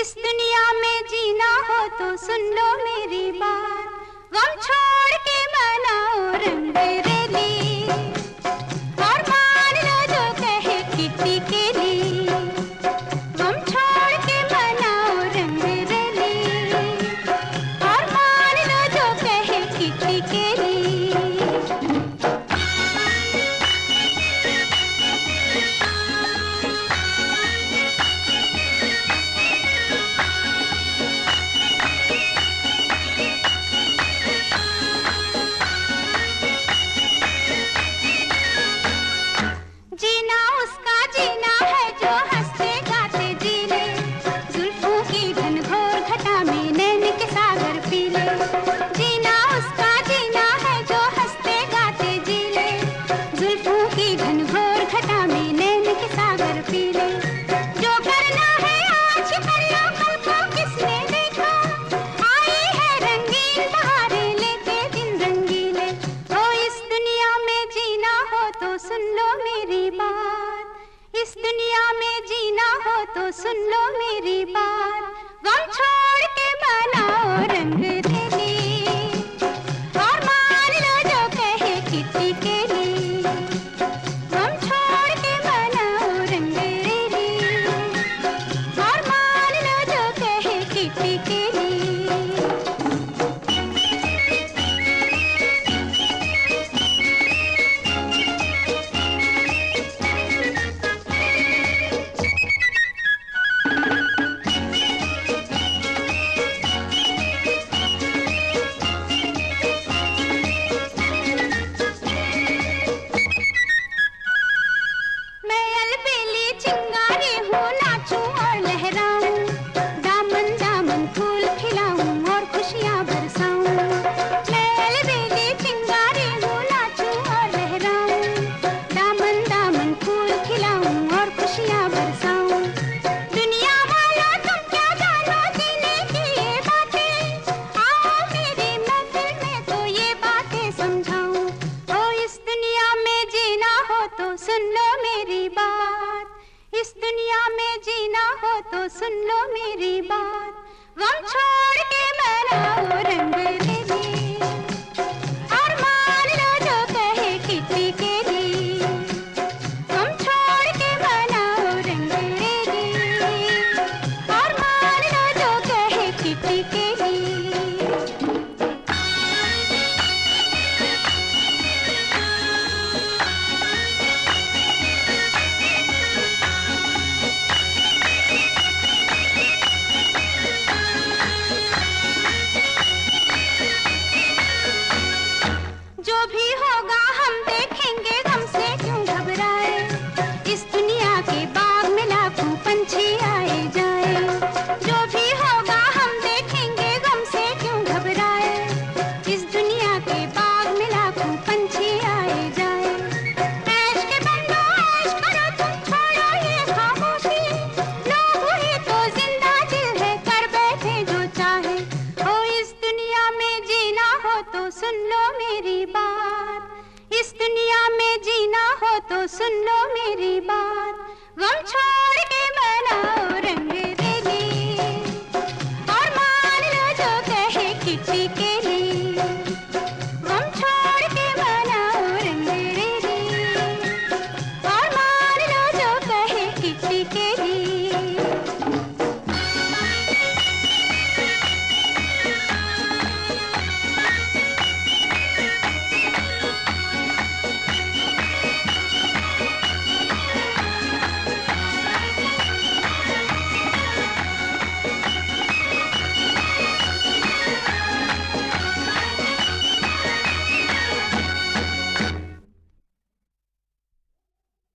इस दुनिया में जीना हो तो सुन लो मेरी बात। सुन लो मेरी बात। इस दुनिया में जीना हो तो सुन लो मेरी बात। गम छोड़ तो सुन लो मेरी बात। गम छोड़ के मनाओ रंग तेली और मान लो जो कहे किसी के लिए। गम छोड़ के मनाओ रंग तेली और मान लो जो कहे किसी के जो भी होगा हम देखेंगे गम से क्यों घबराए? इस दुनिया के बाग में लाखों पंछी आए जाए। जो भी होगा हम देखेंगे गम से क्यों घबराए? इस दुनिया के बाग में लाखों पंछी आए जाए। ऐश के बंदो, ऐश करो, तुम छोड़ो ये खामोशी। लोग हुए तो ज़िंदा दिल है, कर बैठे जो चाहे। ओ, इस दुनिया में जीना हो तो सुन लो मेरी दुनिया में जीना हो तो सुन लो मेरी बात।